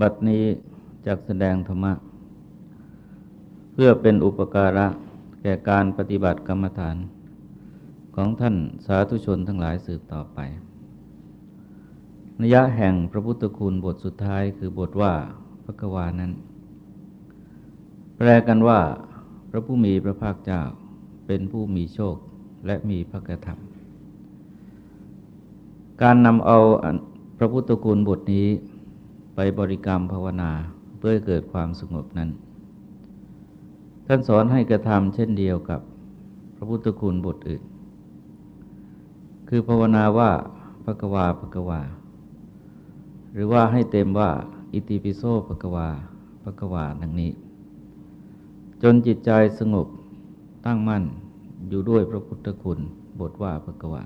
บัดนี้จักแสดงธรรมะ เพื่อเป็นอุปการะแก่การปฏิบัติกรรมฐาน ของท่านสาธุชนทั้งหลายสืบต่อไปนัยะแห่งพระพุทธคุณบทสุดท้ายคือบทว่าพระกวานั้น แปลกันว่า พระผู้มีพระภาคเจ้าเป็นผู้มีโชคและมีพระกธรรม การนำเอาพระพุทธคุณบทนี้ ไปบริกรรมภาวนาเพื่อเกิดความสงบนั้น ท่านสอนให้กระทำเช่นเดียวกับพระพุทธคุณบทอื่น คือภาวนาว่าพระกวาพระกวา หรือว่าให้เต็มว่าอิติปิโสพระกวาพระกวาดังนี้ จนจิตใจสงบตั้งมั่นอยู่ด้วยพระพุทธคุณบทว่าพระกวา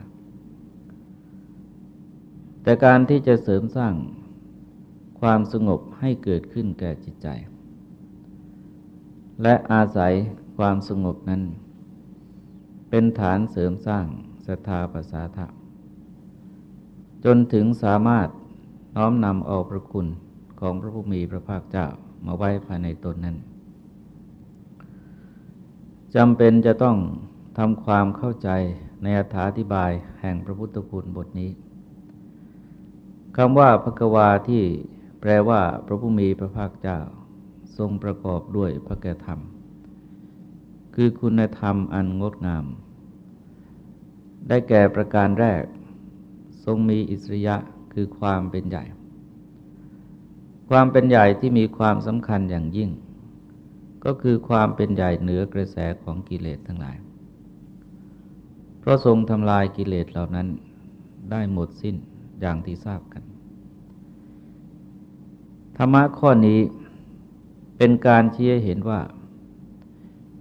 แต่การที่จะเสริมสร้าง ความสงบให้เกิดขึ้นแก่จิตใจ และอาศัยความสงบนั้น เป็นฐานเสริมสร้างศรัทธาปัสสาทะจนถึงสามารถน้อมนำเอาพระคุณของพระผู้มีพระภาคเจ้ามาไว้ภายในตนนั้นจำเป็นจะต้องทำความเข้าใจในอธิบายแห่งพระพุทธคุณบทนี้คำว่าพระกวาที่ ลว่าพระผู้มีพระภาคเจ้าทรงประกอบด้วยพระแก่ธรรม คือคุณธรรมอันงดงาม ได้แก่ประการแรก ทรงมีอิสริยะคือความเป็นใหญ่ ความเป็นใหญ่ที่มีความสำคัญอย่างยิ่ง ก็คือความเป็นใหญ่เหนือกระแสของกิเลสทั้งหลาย เพราะทรงทำลายกิเลสเหล่านั้นได้หมดสิ้นอย่างที่ทราบกัน ธรรมะข้อนี้เป็นการเชี้เห็นว่า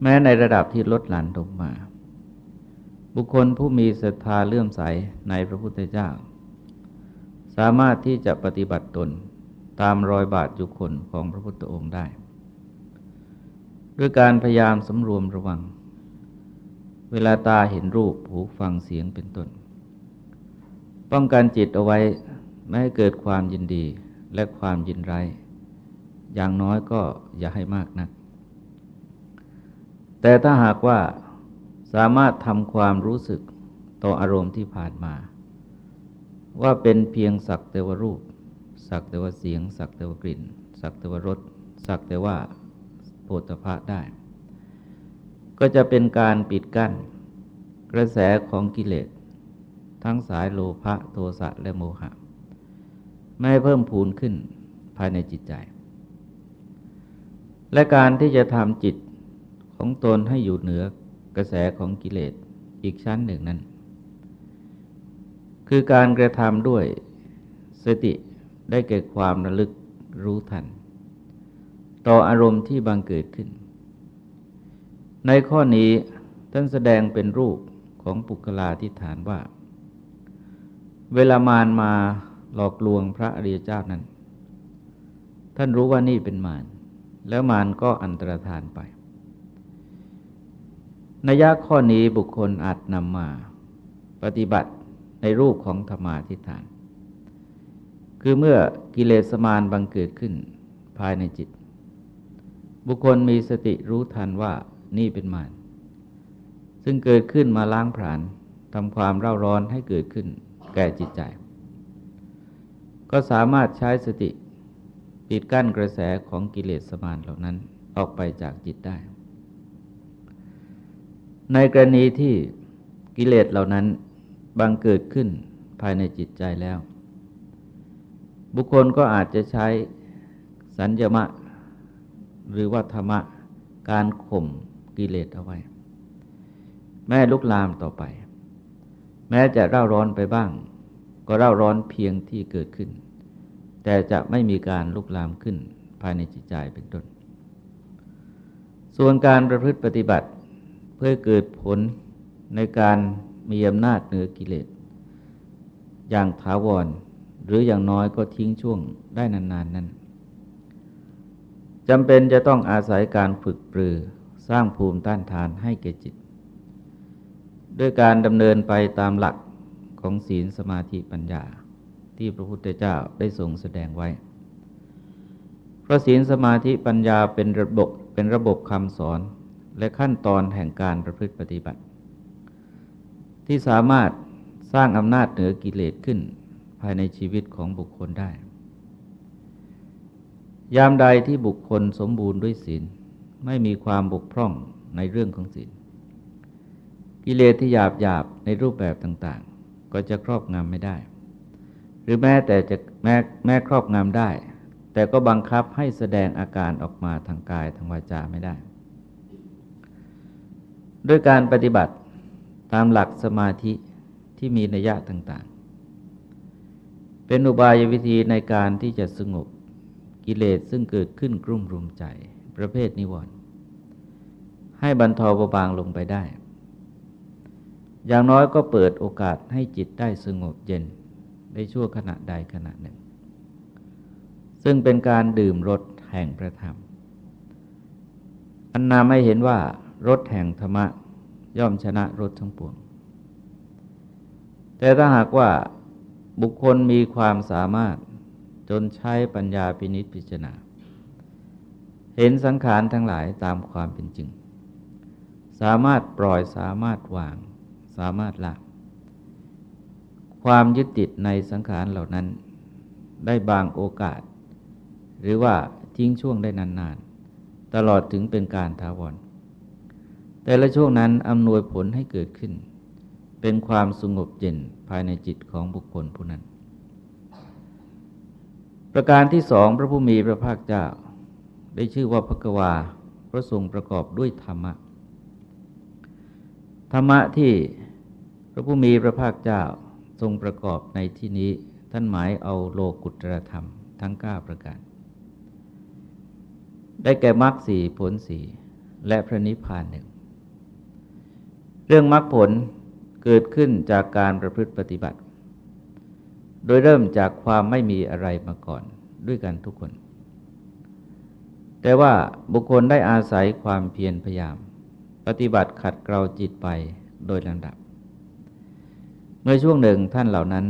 แม้ในระดับที่ลดหลั่นลงมา บุคคลผู้มีศรัทธาเลื่อมใสในพระพุทธเจ้า สามารถที่จะปฏิบัติตนตามรอยบาทยุคนของพระพุทธองค์ได้ ด้วยการพยายามสำรวมระวัง เวลาตาเห็นรูปหูฟังเสียงเป็นต้น ป้องกันจิตเอาไว้ไม่ให้เกิดความยินดี และความยินร้ายอย่างน้อยก็อย่าให้มากนัก แต่ถ้าหากว่าสามารถทำความรู้สึกต่ออารมณ์ที่ผ่านมา ว่าเป็นเพียงสักแต่ว่ารูป สักแต่ว่าเสียง สักแต่ว่ากลิ่น สักแต่ว่ารสสักแต่ว่าโผฏฐะได้ ก็จะเป็นการปิดกั้น กระแสของกิเลส ทั้งสายโลภะโทสะและโมหะ ไม่เพิ่มพูนขึ้นภายในจิตใจ และการที่จะทำจิตของตนให้อยู่เหนือกระแสของกิเลสอีกชั้นหนึ่งนั้น คือการกระทำด้วยสติได้เกิดความระลึกรู้ทัน ต่ออารมณ์ที่บังเกิดขึ้น ในข้อนี้ท่านแสดงเป็นรูปของปุกลาทิฐานว่า เวลามานมา หลอกลวงพระอริยเจ้านั้น ท่านรู้ว่านี่เป็นมารแล้วมารก็อันตรธานไปนัยยะข้อนี้บุคคลอาจนำมาปฏิบัติในรูปของธรรมาทิฏฐาน คือเมื่อกิเลสมารบังเกิดขึ้นภายในจิต บุคคลมีสติรู้ทันว่านี่เป็นมารซึ่งเกิดขึ้นมาล้างผลาญทำความเร่าร้อนให้เกิดขึ้นแก่จิตใจ ก็สามารถใช้สติปิดกั้นกระแสของกิเลสมารเหล่านั้นออกไปจากจิตได้ ในกรณีที่กิเลสเหล่านั้นบังเกิดขึ้นภายในจิตใจแล้ว บุคคลก็อาจจะใช้สัญญมะ หรือวัธรรมะ การข่มกิเลสเอาไว้ แม้ลุกลามต่อไป แม้จะเร่าร้อนไปบ้าง ก็เร่าร้อนเพียงที่เกิดขึ้น แต่จะไม่มีการลุกลามขึ้นภายในจิตใจเป็นต้น ส่วนการประพฤติปฏิบัติเพื่อเกิดผลในการมีอำนาจเหนือกิเลส อย่างถาวร หรืออย่างน้อยก็ทิ้งช่วงได้นานๆนนนั้นจำเป็นจะต้องอาศัยการฝึกปรือ สร้างภูมิต้านทานให้แก่จิต ด้วยการดำเนินไปตามหลัก ของศีลสมาธิปัญญาที่พระพุทธเจ้าได้ทรงแสดงไว้ พระศีลสมาธิปัญญาเป็นระบบเป็นระบบคำสอนและขั้นตอนแห่งการประพฤติปฏิบัติ ที่สามารถสร้างอำนาจเหนือกิเลสขึ้นภายในชีวิตของบุคคลได้ ยามใดที่บุคคลสมบูรณ์ด้วยศีลไม่มีความบกพร่องในเรื่องของศีลกิเลสที่หยาบหยาบในรูปแบบต่าง ก็จะครอบงำไม่ได้ หรือแม้แต่จะแม้แม้ครอบงำได้ แต่ก็บังคับให้แสดงอาการออกมาทางกายทางวาจาไม่ได้ ด้วยการปฏิบัติตามหลักสมาธิที่มีนัยยะต่างๆ เป็นอุบายวิธีในการที่จะสงบกิเลสซึ่งเกิดขึ้นกรุ่มรุมใจ ประเภทนิวรณ์ให้บรรเทาเบาบางลงไปได้ อย่างน้อยก็เปิดโอกาสให้จิตได้สงบเย็นได้ชั่วขณะใดขณะหนึ่ง ซึ่งเป็นการดื่มรสแห่งพระธรรม อันนาไม่เห็นว่ารสแห่งธรรมะย่อมชนะรสทั้งปวง แต่ถ้าหากว่าบุคคลมีความสามารถจนใช้ปัญญาพินิจพิจารณา เห็นสังขารทั้งหลายตามความเป็นจริง สามารถปล่อยสามารถวาง สามารถละ ความยึดติดในสังขารเหล่านั้น ได้บางโอกาส หรือว่าทิ้งช่วงได้นานๆ ตลอดถึงเป็นการทาวร แต่ละช่วงนั้นอำนวยผลให้เกิดขึ้น เป็นความสงบเย็นภายในจิตของบุคคลผู้นั้น ประการที่สองพระผู้มีพระภาคเจ้า ได้ชื่อว่าพระกวาพระทรงประกอบด้วยธรรมะธรรมะที่ พระผู้มีพระภาคเจ้าทรงประกอบในที่นี้ท่านหมายเอาโลกุตรธรรมทั้ง 9 ประการ ได้แก่มรรคสี่ผลสี่และพระนิพพานหนึ่ง เรื่องมรรคผลเกิดขึ้นจากการประพฤติปฏิบัติ โดยเริ่มจากความไม่มีอะไรมาก่อนด้วยกันทุกคน แต่ว่าบุคคลได้อาศัยความเพียรพยายาม ปฏิบัติขัดเกลาจิตไปโดยลำดับ เมื่อช่วงหนึ่งท่านเหล่านั้น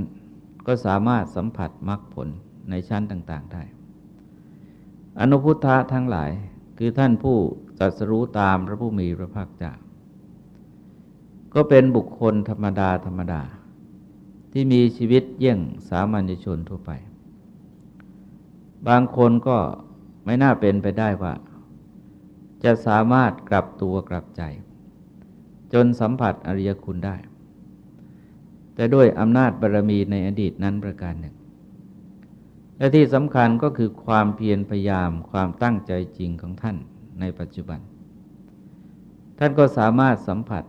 ก็สามารถสัมผัสมรรคผลในชั้นต่าง ๆ ได้ อนุพุทธะทั้งหลายคือท่านผู้จัดสรู้ตามพระผู้มีพระภาคเจ้า ก็เป็นบุคคลธรรมดาธรรมดา ที่มีชีวิตเยี่ยงสามัญชนทั่วไป บางคนก็ไม่น่าเป็นไปได้ว่า จะสามารถกลับตัวกลับใจ จนสัมผัสอริยคุณได้ แต่ด้วยอำนาจบารรมีในอดีตนั้นประการหนึ่ง และที่สำคัญก็คือความเพียรพยายามความตั้งใจจริงของท่านในปัจจุบัน ท่านก็สามารถสัมผัส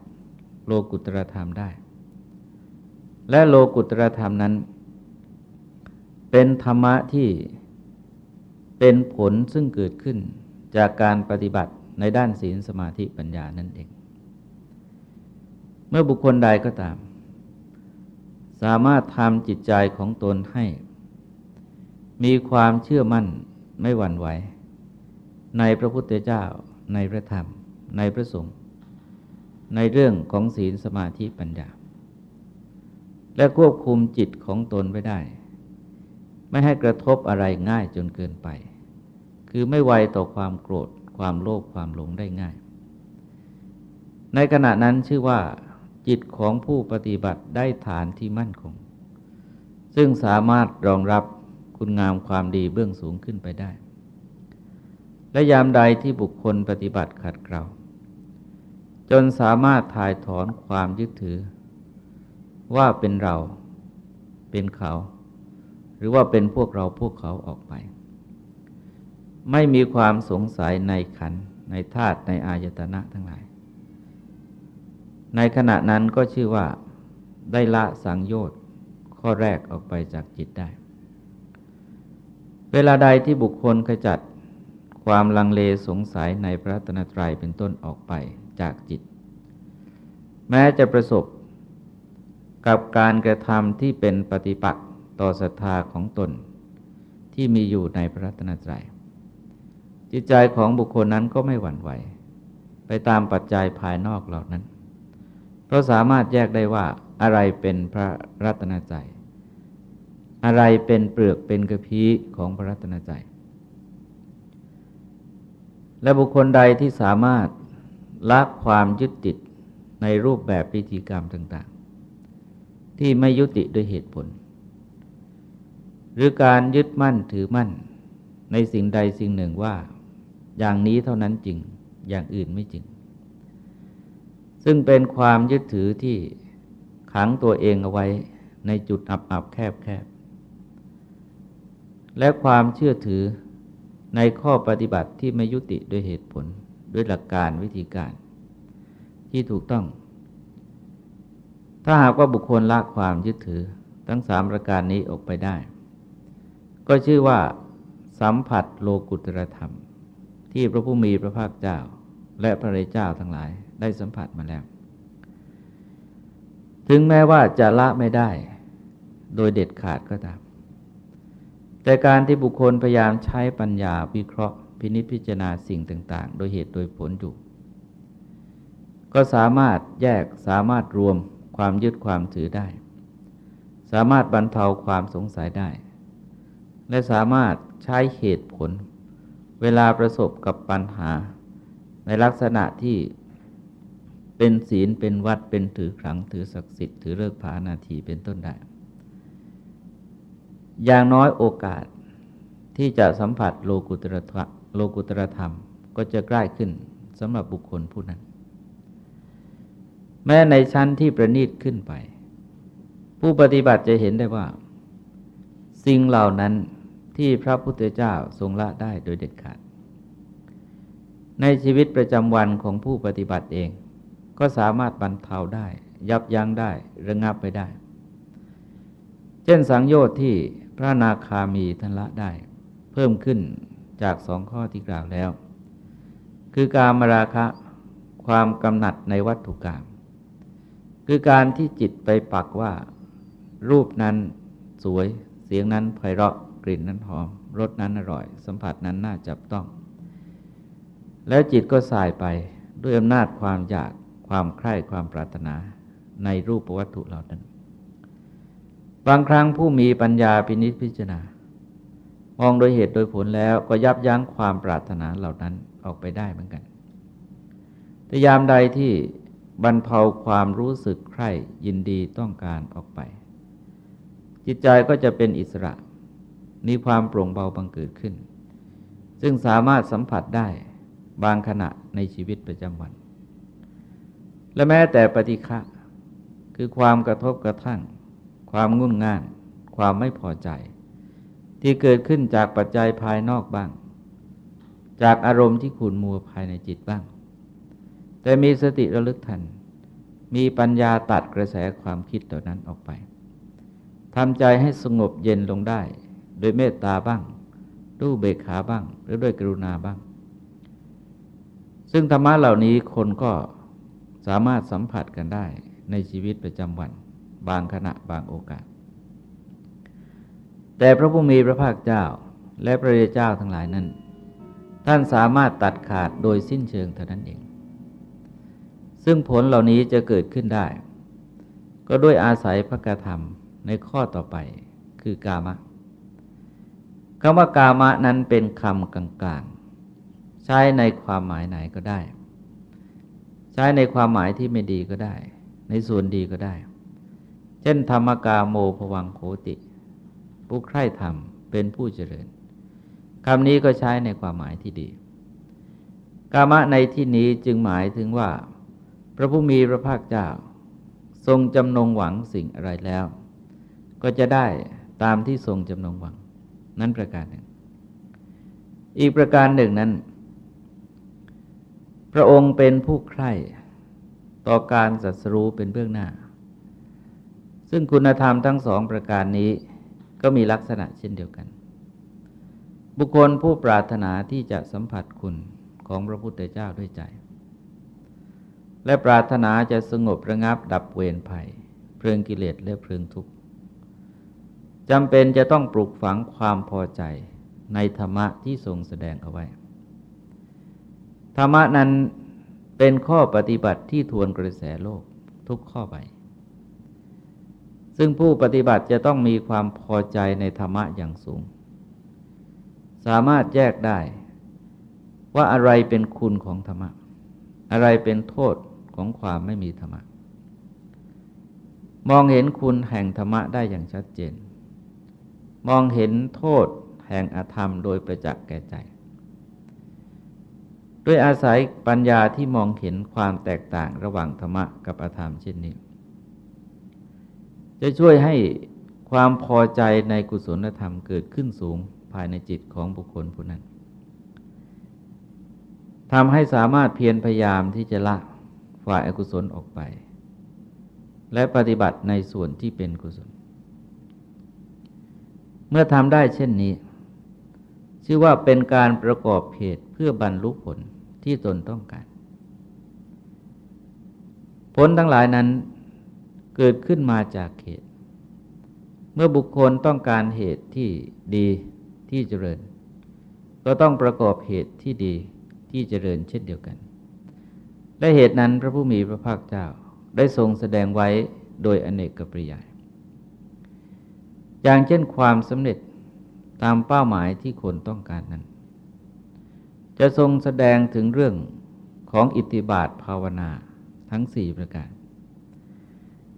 โลกุตรธรรมได้ และโลกุตรธรรมนั้น เป็นธรรมะที่เป็นผลซึ่งเกิดขึ้นจากการปฏิบัติในด้านศีลสมาธิปัญญานั่นเอง เมื่อบุคคลใดก็ตาม สามารถทำจิตใจของตนให้ มีความเชื่อมั่นไม่หวั่นไหว ในพระพุทธเจ้า ในพระธรรม ในพระสงฆ์ในเรื่องของศีลสมาธิปัญญา และควบคุมจิตของตนไว้ได้ ไม่ให้กระทบอะไรง่ายจนเกินไป คือไม่ไวต่อความโกรธ ความโลภความหลงได้ง่าย ในขณะนั้นชื่อว่า จิตของผู้ปฏิบัติได้ฐานที่มั่นคง ซึ่งสามารถรองรับคุณงามความดีเบื้องสูงขึ้นไปได้ และยามใดที่บุคคลปฏิบัติขัดเกลาจนสามารถถ่ายถอนความยึดถือ ว่าเป็นเรา เป็นเขา หรือว่าเป็นพวกเราพวกเขาออกไป ไม่มีความสงสัยในขันในธาตุในอายตนะทั้งหลาย ในขณะนั้นก็ชื่อว่าได้ละสังโยชน์ข้อแรกออกไปจากจิตได้ เวลาใดที่บุคคลขจัดความลังเลสงสัยในพระตนตรัยเป็นต้นออกไปจากจิต แม้จะประสบกับการกระทำที่เป็นปฏิปักษ์ต่อศรัทธาของตนที่มีอยู่ในพระตนตรัย จิตใจของบุคคลนั้นก็ไม่หวั่นไหว ไปตามปัจจัยภายนอกเหล่านั้น เราสามารถแยกได้ว่าอะไรเป็นพระรัตนตรัยอะไรเป็นเปลือกเป็นกระพี้ของพระรัตนตรัยและบุคคลใดที่สามารถละความยึดติดในรูปแบบพิธีกรรมต่าง ๆ ที่ไม่ยุติด้วยเหตุผล หรือการยึดมั่นถือมั่น ในสิ่งใดสิ่งหนึ่งว่า อย่างนี้เท่านั้นจริง อย่างอื่นไม่จริง ซึ่งเป็นความยึดถือที่ขังตัวเองเอาไว้ในจุดอับอับแคบแคบและความเชื่อถือในข้อปฏิบัติที่ไม่ยุติด้วยเหตุผลด้วยหลักการวิธีการ ที่ถูกต้อง ถ้าหากว่าบุคคลละความยึดถือทั้งสามประการนี้ออกไปได้ ก็ชื่อว่า สัมผัสโลกุตรธรรม ที่พระผู้มีพระภาคเจ้า และพระเรเจ้าทั้งหลาย ได้สัมผัสมาแล้ว ถึงแม้ว่าจะละไม่ได้ โดยเด็ดขาดก็ตาม แต่การที่บุคคลพยายามใช้ปัญญาวิเคราะห์ พินิจพิจารณาสิ่งต่าง ๆ โดยเหตุโดยผลอยู่ ก็สามารถแยกสามารถรวมความยึดความถือได้ สามารถบรรเทาความสงสัยได้ และสามารถใช้เหตุผล เวลาประสบกับปัญหาในลักษณะที่ เป็นศีลเป็นวัดเป็นถือครั้งถือศักดิ์สิทธิ์ถือเลิกผานาทีเป็นต้นได้ อย่างน้อยโอกาสที่จะสัมผัสโลกุตรธรรมโลกุตรธรรมก็จะใกล้ขึ้นสำหรับบุคคลผู้นั้น แม้ในชั้นที่ประณีตขึ้นไป ผู้ปฏิบัติจะเห็นได้ว่า สิ่งเหล่านั้นที่พระพุทธเจ้าทรงละได้โดยเด็ดขาด ในชีวิตประจำวันของผู้ปฏิบัติเอง ก็สามารถบรรเทาได้ ยับยั้งได้ระงับไปได้ เช่นสังโยชน์ที่พระนาคามีทันละได้ เพิ่มขึ้นจากสองข้อที่กล่าวแล้ว คือการมราคะความกำหนัดในวัตถุกรรมคือการที่จิตไปปักว่า รูปนั้นสวย เสียงนั้นไพเราะกลิ่นนั้นหอมรสนั้นอร่อย สัมผัสนั้นน่าจับต้อง แล้วจิตก็สายไปด้วยอำนาจความอยาก ความใคร่ความปรารถนาในรูปวัตถุเหล่านั้น บางครั้งผู้มีปัญญาพินิจพิจารณา มองโดยเหตุโดยผลแล้วก็ยับยั้งความปรารถนาเหล่านั้นออกไปได้เหมือนกัน แต่ยามใดที่บรรเทาความรู้สึกใคร่ยินดีต้องการออกไป จิตใจก็จะเป็นอิสระ มีความโปร่งเบาบังเกิดขึ้น ซึ่งสามารถสัมผัสได้บางขณะในชีวิตประจำวัน และแม้แต่ปฏิฆะคือความกระทบกระทั่ง ความงุ่นง่าน ความไม่พอใจ ที่เกิดขึ้นจากปัจจัยภายนอกบ้าง จากอารมณ์ที่ขุนมัวภายในจิตบ้าง แต่มีสติระลึกทัน มีปัญญาตัดกระแสความคิดต่านั้นออกไปทำใจให้สงบเย็นลงได้ โดยเมตตาบ้างด้วยเบกขาบ้าง หรือด้วยกรุณาบ้าง ซึ่งธรรมะเหล่านี้คนก็ สามารถสัมผัสกันได้ในชีวิตประจำวัน บางขณะบางโอกาส แต่พระผู้มีพระภาคเจ้าและพระเจ้าทั้งหลายนั้น ท่านสามารถตัดขาดโดยสิ้นเชิงเท่านั้นเอง ซึ่งผลเหล่านี้จะเกิดขึ้นได้ ก็ด้วยอาศัยพระกธรรมในข้อต่อไปคือกามะคำว่ากามะนั้นเป็นคำกลางๆ ใช้ในความหมายไหนก็ได้ ใช้ในความหมายที่ไม่ดีก็ได้ ในส่วนดีก็ได้ เช่น ธรรมกาโมภวังโคติ ผู้ใคร่ธรรมเป็นผู้เจริญคำนี้ก็ใช้ในความหมายที่ดี กามะในที่นี้จึงหมายถึงว่า พระผู้มีพระภาคเจ้า ทรงจำนงหวังสิ่งอะไรแล้ว ก็จะได้ตามที่ทรงจำนงหวัง นั้นประการหนึ่ง อีกประการหนึ่งนั้น ระองค์เป็นผู้ใคร่ต่อการสัสรู้เป็นเบื้องหน้า ซึ่งคุณธรรมทั้งสองประการนี้ก็มีลักษณะเช่นเดียวกัน บุคคลผู้ปรารถนาที่จะสัมผัสคุณของพระพุทธเจ้าด้วยใจ และปรารถนาจะสงบระงับดับเวรภัย เพลิงกิเลสและเพลิงทุกข์จำเป็นจะต้องปลูกฝังความพอใจในธรรมะที่ทรงแสดงเอาไว้ ธรรมะนั้นเป็นข้อปฏิบัติที่ทวนกระแสโลกทุกข้อไป ซึ่งผู้ปฏิบัติจะต้องมีความพอใจในธรรมะอย่างสูง สามารถแยกได้ว่าอะไรเป็นคุณของธรรมะ อะไรเป็นโทษของความไม่มีธรรมะ มองเห็นคุณแห่งธรรมะได้อย่างชัดเจน มองเห็นโทษแห่งอธรรมโดยประจักษ์แก่ใจ ด้วยอาศัยปัญญาที่มองเห็นความแตกต่างระหว่างธรรมะกับอธรรมเช่นนี้ จะช่วยให้ความพอใจในกุศลธรรมเกิดขึ้นสูงภายในจิตของบุคคลผู้นั้นทำให้สามารถเพียรพยายามที่จะละฝ่ายอกุศลออกไป และปฏิบัติในส่วนที่เป็นกุศล เมื่อทำได้เช่นนี้ ชื่อว่าเป็นการประกอบเหตุเพื่อบรรลุผล ที่ตนต้องการ ผลทั้งหลายนั้นเกิดขึ้นมาจากเหตุ เมื่อบุคคลต้องการเหตุที่ดีที่เจริญ ก็ต้องประกอบเหตุที่ดีที่เจริญเช่นเดียวกัน และเหตุนั้นพระผู้มีพระภาคเจ้าได้ทรงแสดงไว้โดยอเนกกปริยาย อย่างเช่นความสำเร็จตามเป้าหมายที่คนต้องการนั้น จะทรงแสดงถึงเรื่องของอิทธิบาทภาวนาทั้งสี่ประการ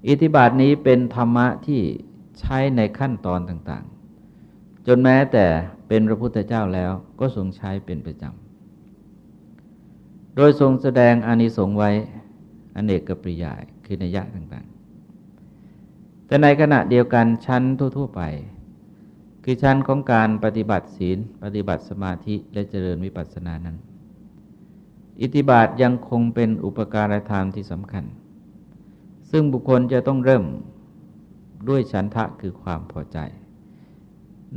อิทธิบาทนี้เป็นธรรมะที่ใช้ในขั้นตอนต่างๆ จนแม้แต่เป็นพระพุทธเจ้าแล้วก็ทรงใช้เป็นประจำ โดยทรงแสดงอานิสงส์ไว้อเนกกปริยายคือนัยยะต่างๆ แต่ในขณะเดียวกันชั้นทั่ว ๆ ไป คือชั้นของการปฏิบัติศีล ปฏิบัติสมาธิและเจริญวิปัสสนานั้น อิทธิบาทยังคงเป็นอุปการธรรมที่สำคัญ ซึ่งบุคคลจะต้องเริ่มด้วยฉันทะคือความพอใจ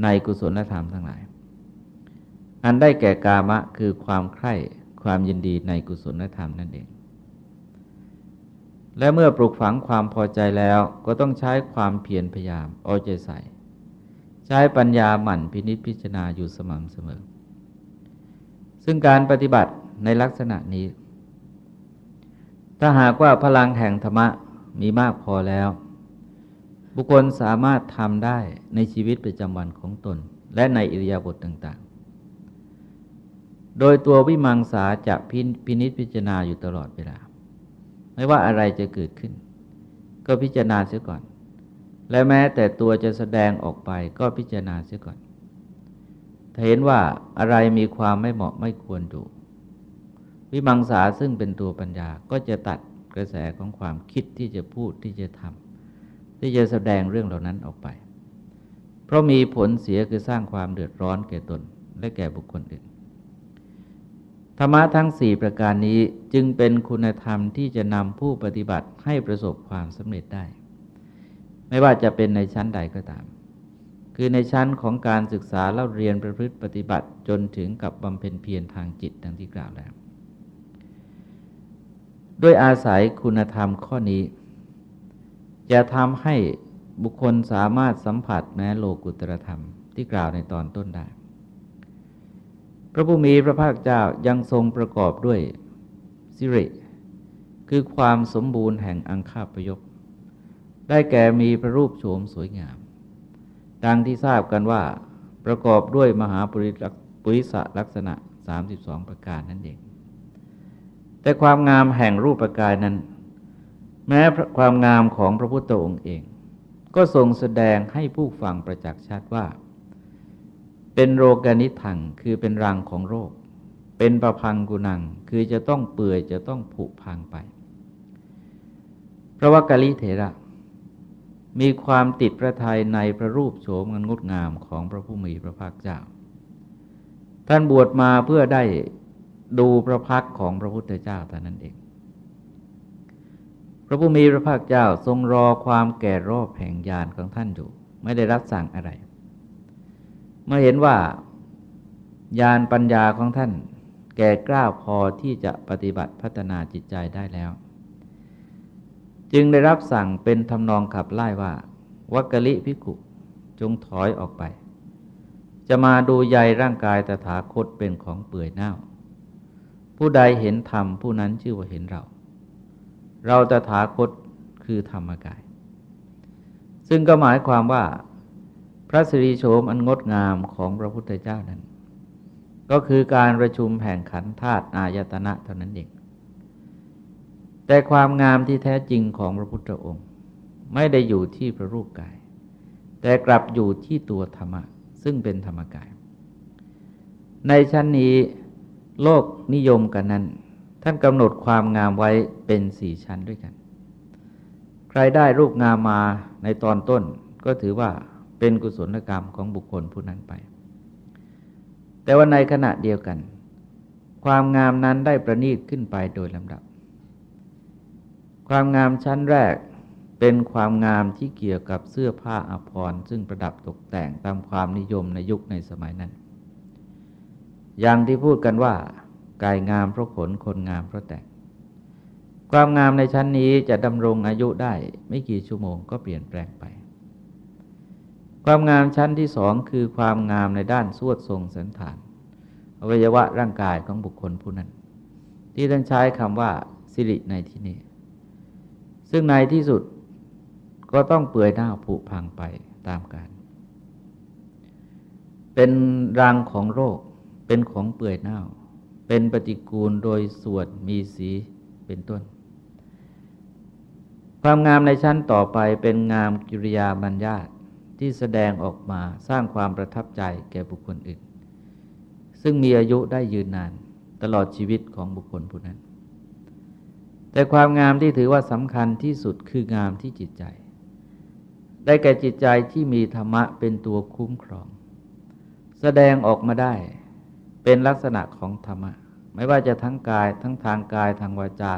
ในกุศลธรรมทั้งหลาย อันได้แก่กามะคือความใคร่ความยินดีในกุศลธรรมนั่นเอง และเมื่อปลูกฝังความพอใจแล้วก็ต้องใช้ความเพียรพยายามเอาใจใส่ ช้ปัญญาหมั่นพินิจพิจารณาอยู่สม่ำเสมอ ซึ่งการปฏิบัติในลักษณะนี้ ถ้าหากว่าพลังแห่งธรรมะมีมากพอแล้ว บุคคลสามารถทำได้ในชีวิตประจำวันของตน และในอิริยาบถต่าง ๆ โดยตัววิมังสาจะพินิษพิจารณาอยู่ตลอดเวลา ไม่ว่าอะไรจะเกิดขึ้น ก็พิจารณาเสียก่อน และแม้แต่ตัวจะแสดงออกไปก็พิจารณาเสียก่อน ถ้าเห็นว่าอะไรมีความไม่เหมาะไม่ควรดู วิมังสาซึ่งเป็นตัวปัญญาก็จะตัดกระแสของความคิดที่จะพูดที่จะทำที่จะแสดงเรื่องเหล่านั้นออกไป เพราะมีผลเสียคือสร้างความเดือดร้อนแก่ตนและแก่บุคคลอื่นธรรมะทั้งสี่ประการนี้จึงเป็นคุณธรรมที่จะนำผู้ปฏิบัติให้ประสบความสำเร็จได้ ไม่ว่าจะเป็นในชั้นใดก็ตาม คือในชั้นของการศึกษาเล่าเรียนประพฤติปฏิบัติจนถึงกับบำเพ็ญเพียรทางจิตดังที่กล่าวแล้ว ด้วยอาศัยคุณธรรมข้อนี้ จะทำให้บุคคลสามารถสัมผัสแม้โลกุตรธรรมที่กล่าวในตอนต้นได้ พระผู้มีพระภาคเจ้ายังทรงประกอบด้วยสิริ คือความสมบูรณ์แห่งอังคาประยก ได้แก่มีพระรูปโฉมสวยงาม ดังที่ทราบกันว่าประกอบด้วยมหาปริศลักษณะ 32 ประการนั่นเอง แต่ความงามแห่งรูปประกายนั้น แม้ความงามของพระพุทธองค์เอง ก็ทรงแสดงให้ผู้ฟังประจักษ์ชัดว่า เป็นโรกานิทังคือเป็นรังของโรค เป็นประพังกุนังคือจะต้องเปื่อยจะต้องผุพังไป เพราะว่ากาลิเถระ มีความติดพระทัยในพระรูปโฉมงงดงามของพระผู้มีพระภาคเจ้า ท่านบวชมาเพื่อได้ดูพระพักของพระพุทธเจ้าแต่นั้นเอง พระผู้มีพระภาคเจ้าทรงรอความแก่รอบแห่งญาณของท่านอยู่ ไม่ได้รับสั่งอะไร เมื่อเห็นว่าญาณปัญญาของท่าน แก่กล้าพอที่จะปฏิบัติพัฒนาจิตใจได้แล้ว จึงได้รับสั่งเป็นทำนองขับไล่ว่า วักลิพิกุจงถอยออกไป จะมาดูใยร่างกายตถาคตเป็นของเปื่อยเน่า ผู้ใดเห็นธรรมผู้นั้นชื่อว่าเห็นเรา เราตถาคตคือธรรมกาย ซึ่งก็หมายความว่า พระสิริโฉมอันงดงามของพระพุทธเจ้านั้น ก็ก็คือการประชุมแห่งขันธาตุอายตนะเท่านั้นเอง แต่ความงามที่แท้จริงของพระพุทธองค์ ไม่ได้อยู่ที่พระรูปกาย แต่กลับอยู่ที่ตัวธรรมะ ซึ่งเป็นธรรมกาย ในชั้นนี้โลกนิยมกันนั้น ท่านกำหนดความงามไว้เป็นสี่ชั้นด้วยกัน ใครได้รูปงามมาในตอนต้นก็ถือว่าเป็นกุศลกรรมของบุคคลผู้นั้นไป แต่ว่าในขณะเดียวกัน ความงามนั้นได้ประนีตขึ้นไปโดยลำดับ ความงามชั้นแรกเป็นความงามที่เกี่ยวกับเสื้อผ้าอภรรซึ่งประดับตกแต่งตามความนิยมในยุคในสมัยนั้น อย่างที่พูดกันว่า กายงามเพราะขนคนงามเพราะแต่ง ความงามในชั้นนี้จะดำรงอายุได้ไม่กี่ชั่วโมงก็เปลี่ยนแปลงไป ความงามชั้นที่สองคือความงามในด้านสวดทรงสันฐาน อวัยวะร่างกายของบุคคลผู้นั้น ที่ท่านใช้คำว่าสิริในที่นี้ ซึ่งในที่สุดก็ต้องเปื่อยหน้าผุพังไปตามกาลเป็นรังของโรค เป็นของเปื่อยเน่า เป็นปฏิกูลโดยส่วนมีสีเป็นต้น ความงามในชั้นต่อไปเป็นงามกิริยาบัญญัติที่แสดงออกมาสร้างความประทับใจแก่บุคคลอื่น ซึ่งมีอายุได้ยืนนานตลอดชีวิตของบุคคลผู้นั้น แต่ความงามที่ถือว่าสำคัญที่สุดคืองามที่จิตใจ ได้แก่จิตใจที่มีธรรมะเป็นตัวคุ้มครอง แสดงออกมาได้เป็นลักษณะของธรรมะ ไม่ว่าจะทั้งกายทั้งทางกายทางวาจา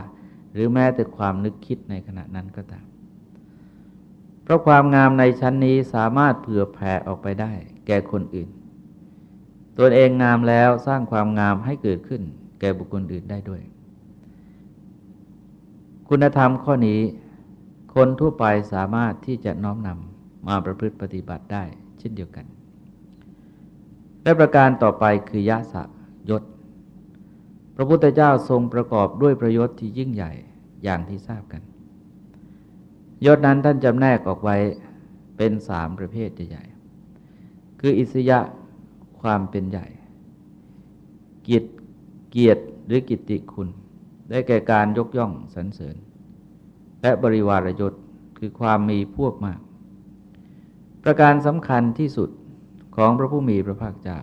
หรือแม้แต่ความนึกคิดในขณะนั้นก็ตาม เพราะความงามในชั้นนี้สามารถเผื่อแผ่ออกไปได้ แก่คนอื่น ตัวเองงามแล้วสร้างความงามให้เกิดขึ้น แก่บุคคลอื่นได้ด้วย คุณธรรมข้อนี้ คนทั่วไปสามารถที่จะน้อมนำมาประพฤติปฏิบัติได้เช่นเดียวกัน และประการต่อไปคือยะสะยศ พระพุทธเจ้าทรงประกอบด้วยประยศที่ยิ่งใหญ่อย่างที่ทราบกัน ยศนั้นท่านจำแนกออกไว้เป็นสามประเภทใหญ่ๆคืออิสยะความเป็นใหญ่เกียรติเกียรติหรือกิตติคุณ ได้แก่การยกย่องสรรเสริญ และบริวารยศคือความมีพวกมาก ประการสำคัญที่สุดของพระผู้มีพระภาคเจ้า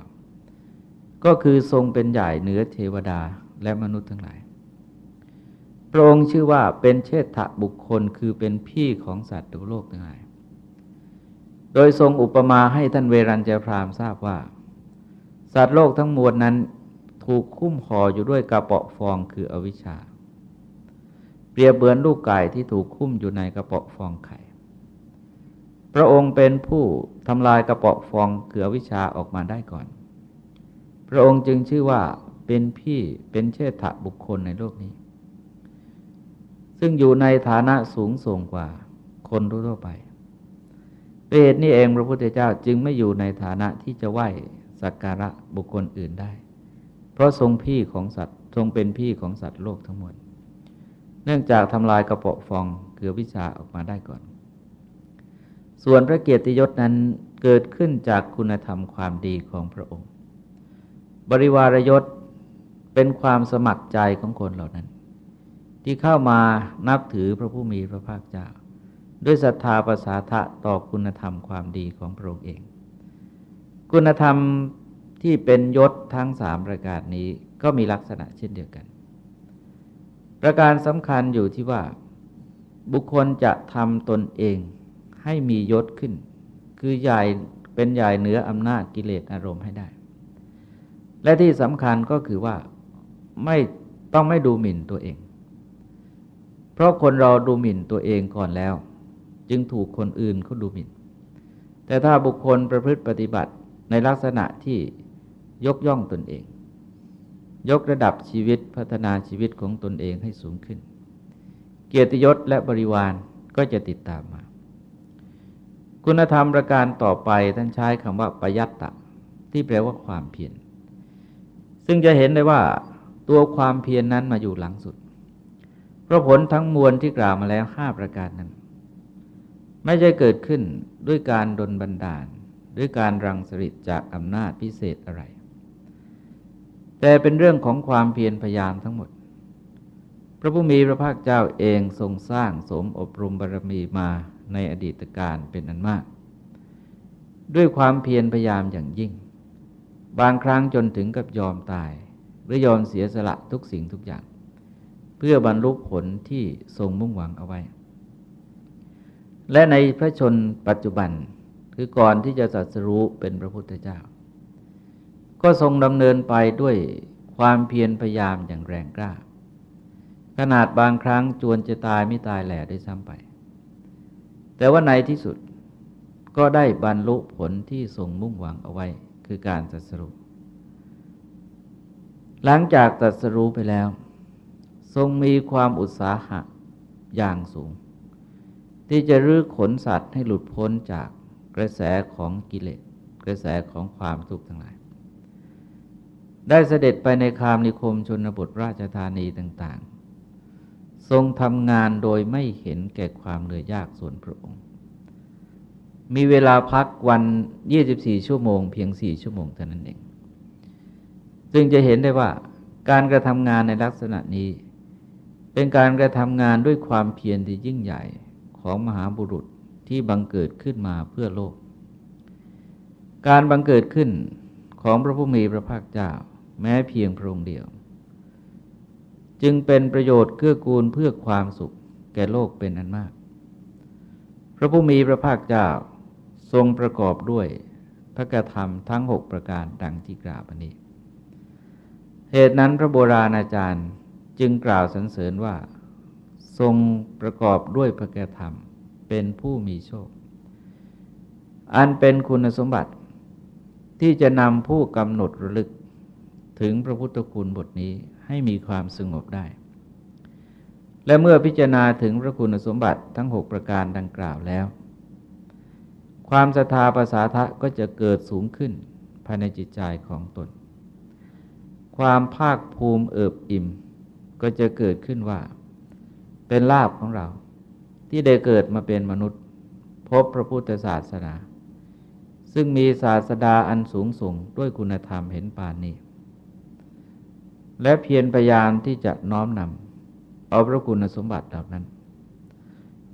ก็คือทรงเป็นใหญ่เหนือเทวดาและมนุษย์ทั้งหลาย พระองค์ชื่อว่าเป็นเชษฐบุคคลคือเป็นพี่ของสัตว์โลกทั้งหลาย โดยทรงอุปมาให้ท่านเวรัญจพรามทราบว่า สัตว์โลกทั้งมวลนั้น ถูกคุ้มห่ออยู่ด้วยกระเปาะฟองคืออวิชชา เปรียบเบือนลูกไก่ที่ถูกคุ้มอยู่ในกระเปาะฟองไข่ พระองค์เป็นผู้ทำลายกระเปาะฟองคืออวิชชาออกมาได้ก่อน พระองค์จึงชื่อว่าเป็นพี่เป็นเชษฐบุคคลในโลกนี้ ซึ่งอยู่ในฐานะสูงส่งกว่าคนทั่วไปด้วยเหตุนี้เองพระพุทธเจ้าจึงไม่อยู่ในฐานะที่จะไหว้สักการะบุคคลอื่นได้ ราะทรงพี่ของสัตว์ทรงเป็นพี่ของสัตว์โลกทั้งหมด เนื่องจากทำลายกระเปาะฟองเกือวิชาออกมาได้ก่อน ส่วนพระเกียรติยศนั้นเกิดขึ้นจากคุณธรรมความดีของพระองค์ บริวารยศเป็นความสมัครใจของคนเหล่านั้น ที่เข้ามานับถือพระผู้มีพระภาคเจ้า ด้วยศรัทธาประสาทะต่อคุณธรรมความดีของพระองค์เอง คุณธรรม ที่เป็นยศทั้งสามประการนี้ก็มีลักษณะเช่นเดียวกัน ประการสำคัญอยู่ที่ว่า บุคคลจะทำตนเองให้มียศขึ้น คือใหญ่เป็นใหญ่เหนืออำนาจกิเลสอารมณ์ให้ได้ และที่สำคัญก็คือว่าไม่ต้องไม่ดูหมิ่นตัวเอง เพราะคนเราดูหมิ่นตัวเองก่อนแล้ว จึงถูกคนอื่นเขาดูหมิ่น แต่ถ้าบุคคลประพฤติปฏิบัติในลักษณะที่ ยกย่องตนเอง ยกระดับชีวิตพัฒนาชีวิตของตนเองให้สูงขึ้น เกียรติยศและบริวารก็จะติดตามมา คุณธรรมประการต่อไปท่านใช้คำว่าประยัตตะ ที่แปลว่าความเพียรซึ่งจะเห็นได้ว่าตัวความเพียรนนั้นมาอยู่หลังสุด เพราะผลทั้งมวลที่กล่าวมาแล้วห้าประการนั้น ไม่ใช่เกิดขึ้นด้วยการดลบันดาล ด้วยการรังสริตจากอำนาจพิเศษอะไร แต่เป็นเรื่องของความเพียรพยายามทั้งหมด พระผู้มีพระภาคเจ้าเองทรงสร้างสมอบรมบารมีมาในอดีตการเป็นอันมาก ด้วยความเพียรพยายามอย่างยิ่ง บางครั้งจนถึงกับยอมตาย หรือยอมเสียสละทุกสิ่งทุกอย่าง เพื่อบรรลุผลที่ทรงมุ่งหวังเอาไว้ และในพระชนปัจจุบันคือก่อนที่จะสัสรู้เป็นพระพุทธเจ้า ก็ทรงดำเนินไปด้วยความเพียรพยายามอย่างแรงกล้า ขนาดบางครั้งจวนจะตายไม่ตายแหล่ได้ซ้ำไป แต่ว่าในที่สุดก็ได้บรรลุผลที่ทรงมุ่งหวังเอาไว้คือการสัดสรู้หลังจากตัดสรู้ไปแล้ว ทรงมีความอุตสาหะอย่างสูง ที่จะรื้อขนสัตว์ให้หลุดพ้นจากกระแสของกิเลส กระแสของความทุกข์ทั้งหลาย ได้เสด็จไปในคามนิคมชนบทราชธานีต่าง ๆ ทรงทำงานโดยไม่เห็นแก่ความเหนื่อยยากส่วนพระองค์ มีเวลาพักวัน 24 ชั่วโมง เพียง 4 ชั่วโมงเท่านั้นเองจึงจะเห็นได้ว่าการกระทำงานในลักษณะนี้ เป็นการกระทำงานด้วยความเพียรที่ยิ่งใหญ่ของมหาบุรุษที่บังเกิดขึ้นมาเพื่อโลก การบังเกิดขึ้น ของพระผู้มีพระภาคเจ้า แม้เพียงพระองค์เดียว จึงเป็นประโยชน์เกื้อกูลเพื่อความสุขแก่โลกเป็นอันมาก พระผู้มีพระภาคเจ้าทรงประกอบด้วยพระกธรรมทั้งหกประการดังที่กล่าวนี้ เหตุนั้นพระโบราณอาจารย์จึงกล่าวสรรเสริญว่า ทรงประกอบด้วยพระกธรรมเป็นผู้มีโชค อันเป็นคุณสมบัติ ที่จะนำผู้กำหนดระลึกถึงพระพุทธคุณบทนี้ให้มีความสงบได้ และเมื่อพิจารณาถึงพระคุณสมบัติทั้งหกประการดังกล่าวแล้ว ความศรัทธาภาษาทะก็จะเกิดสูงขึ้นภายในจิตใจของตน ความภาคภูมิเอิบอิ่ม ก็จะเกิดขึ้นว่า เป็นลาภของเรา ที่ได้เกิดมาเป็นมนุษย์ พบพระพุทธศาสนา ซึ่งมีศาสดาอันสูงส่งด้วยคุณธรรมเห็นปานนี้ และเพียรพยายามที่จะน้อมนำเอาพระคุณสมบัติเหล่านั้น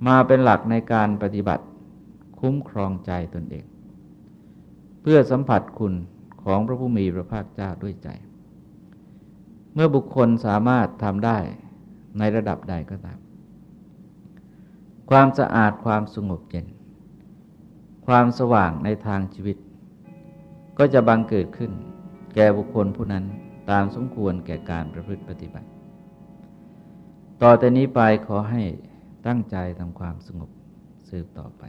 มาเป็นหลักในการปฏิบัติคุ้มครองใจตนเอง เพื่อสัมผัสคุณของพระผู้มีพระภาคเจ้าด้วยใจ เมื่อบุคคลสามารถทำได้ในระดับใดก็ตาม ความสะอาดความสงบเย็น ความสว่างในทางชีวิต ก็จะบังเกิดขึ้น แก่บุคคลผู้นั้นตามสมควรแก่การประพฤติปฏิบัติ ต่อแต่นี้ไปขอให้ตั้งใจทำความสงบสืบต่อไป